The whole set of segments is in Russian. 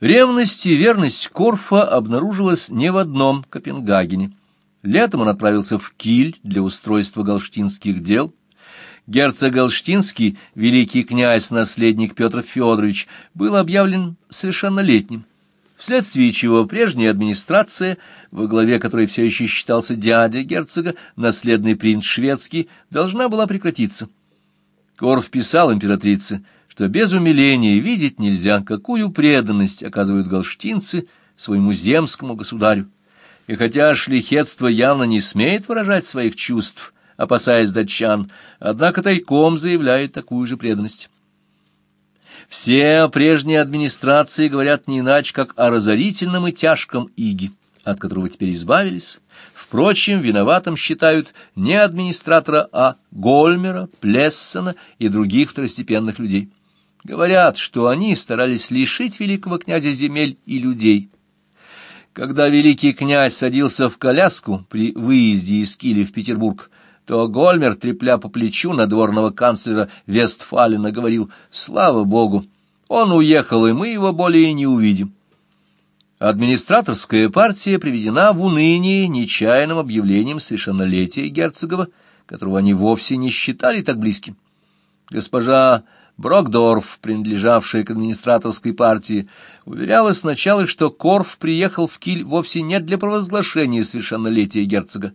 Ревность и верность Корфа обнаружилась не в одном Копенгагене. Летом он отправился в Киль для устройства галштинских дел. Герцог Галштинский, великий князь, наследник Петр Федорович, был объявлен совершеннолетним, вследствие чего прежняя администрация, во главе которой все еще считался дядя герцога, наследный принц шведский, должна была прекратиться. Корф писал императрице — что без умиления видеть нельзя, какую преданность оказывают галштинцы своему земскому государю. И хотя шлихетство явно не смеет выражать своих чувств, опасаясь датчан, однако тайком заявляет такую же преданность. Все прежние администрации говорят не иначе, как о разорительном и тяжком иге, от которого теперь избавились. Впрочем, виноватым считают не администратора, а Гольмера, Плессена и других второстепенных людей. Говорят, что они старались лишить великого князя земель и людей. Когда великий князь садился в коляску при выезде из Киля в Петербург, то Гольмер, трепля по плечу надворного канцлера Вестфалена, говорил «Слава Богу! Он уехал, и мы его более не увидим». Администраторская партия приведена в уныние нечаянным объявлением совершеннолетия Герцогова, которого они вовсе не считали так близким. Госпожа Брокдорф, принадлежавшая к администраторской партии, уверяла сначала, что Корф приехал в Киль вовсе не для провозглашения совершеннолетия герцога.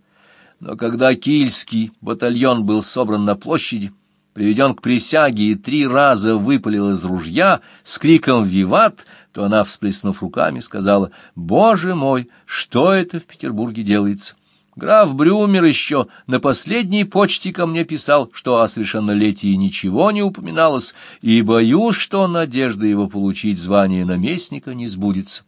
Но когда кильский батальон был собран на площади, приведен к присяге и три раза выпалил из ружья с криком «Виват!», то она, всплеснув руками, сказала «Боже мой, что это в Петербурге делается?» Граф Брюмер еще на последней почте ко мне писал, что о совершеннолетии ничего не упоминалось, и боюсь, что надежда его получить звание наместника не сбудется.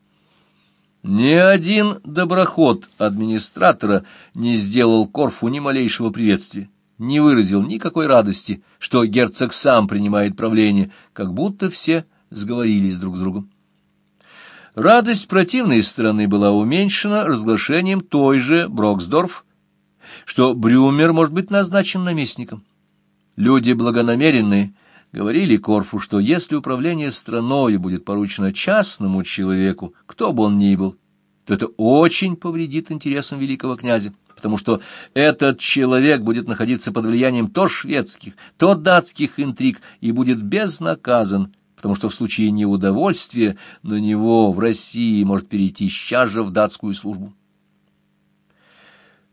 Ни один доброход администратора не сделал Корфу ни малейшего приветствия, не выразил никакой радости, что герцог сам принимает правление, как будто все сговорились друг с другом. Радость противной стороны была уменьшена разглашением той же Броксдорф, что Брюмер может быть назначен наместником. Люди благонамеренные говорили Корфу, что если управление страной будет поручено частному человеку, кто бы он ни был, то это очень повредит интересам великого князя, потому что этот человек будет находиться под влиянием то шведских, то датских интриг и будет безнаказан потому что в случае неудовольствия на него в России может перейти сейчас же в датскую службу.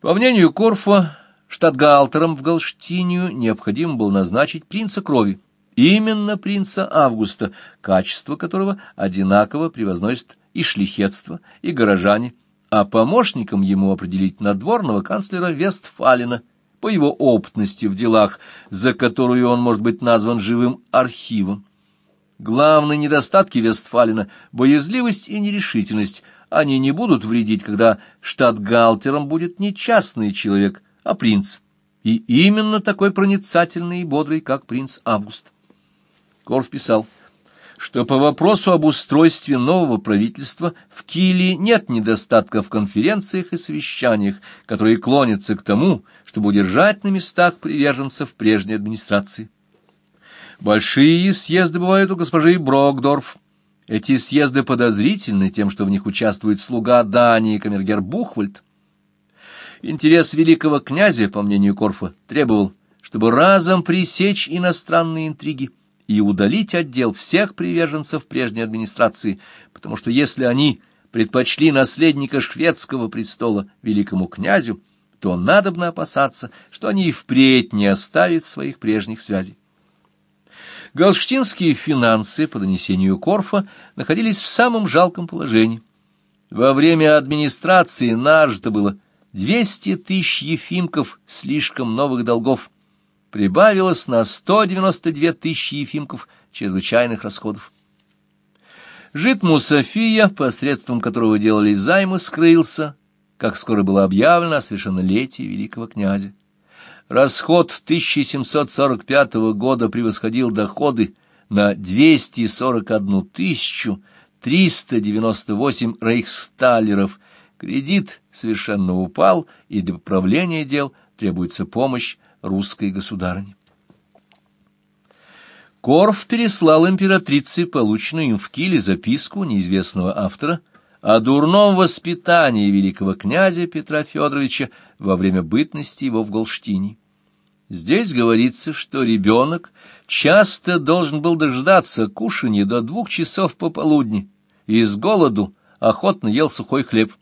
По мнению Корфа, штатгалтером в Галштинию необходимо было назначить принца крови, именно принца Августа, качество которого одинаково превозносит и шлихетство, и горожане, а помощником ему определить надворного канцлера Вестфалина, по его опытности в делах, за которую он может быть назван живым архивом. Главные недостатки Вестфалина — боязливость и нерешительность. Они не будут вредить, когда штатгалтером будет не частный человек, а принц. И именно такой проницательный и бодрый, как принц Август. Корф писал, что по вопросу об устройстве нового правительства в Киле нет недостатка в конференциях и совещаниях, которые клонятся к тому, чтобы удержать на местах приверженцев прежней администрации. Большие съезды бывают у госпожи Брокдорф. Эти съезды подозрительны тем, что в них участвует слуга Дании камергер Бухвальд. Интерес великого князя, по мнению Корфа, требовал, чтобы разом пресечь иностранные интриги и удалить отдел всех приверженцев прежней администрации, потому что если они предпочли наследника шведского престола великому князю, то надобно опасаться, что они и впредь не оставят своих прежних связей. Галштинские финансы, по донесению Корфа, находились в самом жалком положении. Во время администрации нажито было 200 тысяч ефимков слишком новых долгов. Прибавилось на 192 тысячи ефимков чрезвычайных расходов. Жид Мусафия, посредством которого делались займы, скрылся, как скоро было объявлено о совершеннолетии великого князя. Расход 1745 года превосходил доходы на 241 тысячу 398 рейхсталлеров. Кредит совершенно упал, и для поправления дел требуется помощь русской государыне. Корф переслал императрице полученную им в Киле записку неизвестного автора о дурном воспитании великого князя Петра Федоровича во время бытности его в Голштине. Здесь говорится, что ребенок часто должен был дождаться кушанья до двух часов пополудни и с голоду охотно ел сухой хлеб.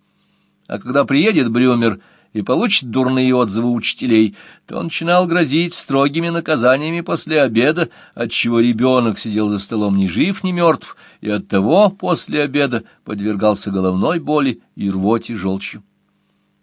А когда приедет Брюмер и получит дурные отзывы учителей, то он начинал грозить строгими наказаниями после обеда, отчего ребенок сидел за столом ни жив, ни мертв, и оттого после обеда подвергался головной боли и рвоте желчью.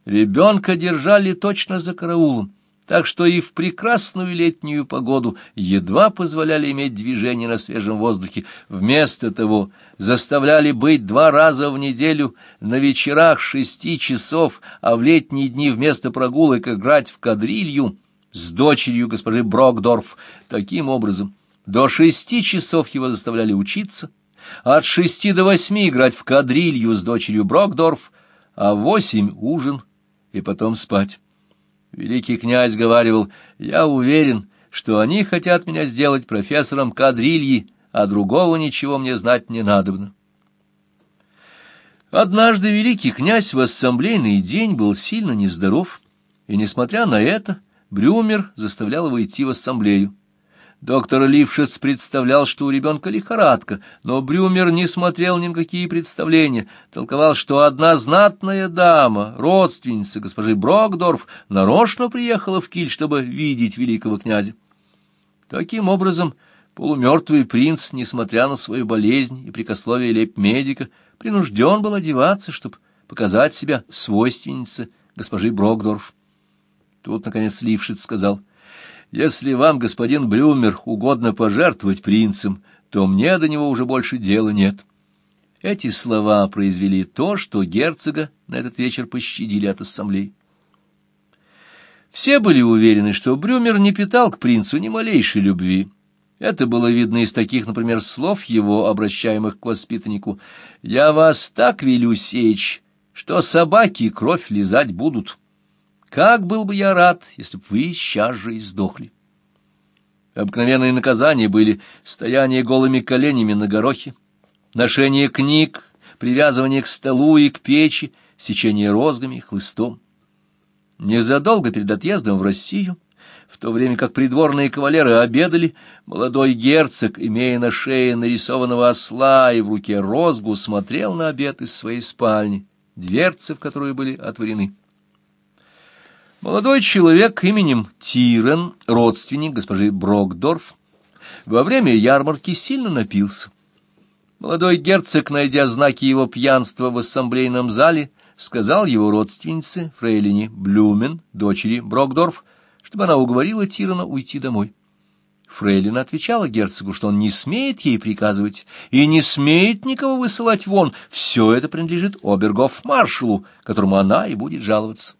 Ребенка держали точно за караулом, так что и в прекрасную летнюю погоду едва позволяли иметь движение на свежем воздухе. Вместо того заставляли быть два раза в неделю на вечерах шести часов, а в летние дни вместо прогулок играть в кадрилью с дочерью госпожи Брокдорф. Таким образом, до шести часов его заставляли учиться, от шести до восьми играть в кадрилью с дочерью Брокдорф, а восемь — ужин и потом спать. Великий князь говаривал, «Я уверен, что они хотят меня сделать профессором кадрильи, а другого ничего мне знать не надобно». Однажды великий князь в ассамблейный день был сильно нездоров, и, несмотря на это, Брюмер заставлял его идти в ассамблею. Доктор Лившиц представлял, что у ребенка лихорадка, но Брюмер не смотрел ни на какие представления, толковал, что одна знатная дама, родственница госпожи Брокдорф, нарочно приехала в Киль, чтобы видеть великого князя. Таким образом, полумертвый принц, несмотря на свою болезнь и прикословие лейб-медика, принужден был одеваться, чтобы показать себя свойственнице госпожи Брокдорф. Тут, наконец, Лившиц сказал — если вам, господин Брюмер, угодно пожертвовать принцем, то мне до него уже больше дела нет. Эти слова произвели то, что герцога на этот вечер пощадили от ассамблеи. Все были уверены, что Брюмер не питал к принцу ни малейшей любви. Это было видно из таких, например, слов его, обращаемых к воспитаннику. «Я вас так велю сечь, что собаки кровь лизать будут». Как был бы я рад, если бы вы сейчас же издохли. Обыкновенные наказания были стояние голыми коленями на горохе, ношение книг, привязывание к столу и к печи, сечение розгами, хлыстом. Незадолго перед отъездом в Россию, в то время как придворные кавалеры обедали, молодой герцог, имея на шее нарисованного осла и в руке розгу, смотрел на обед из своей спальни, дверцы в которой были отворены. Молодой человек именем Тирен, родственник госпожи Брокдорф, во время ярмарки сильно напился. Молодой герцог, найдя знаки его пьянства в ассамблейном зале, сказал его родственнице, фрейлине Блюмен, дочери Брокдорф, чтобы она уговорила Тирана уйти домой. Фрейлина отвечала герцогу, что он не смеет ей приказывать и не смеет никого высылать вон, все это принадлежит обергоф-маршалу, которому она и будет жаловаться.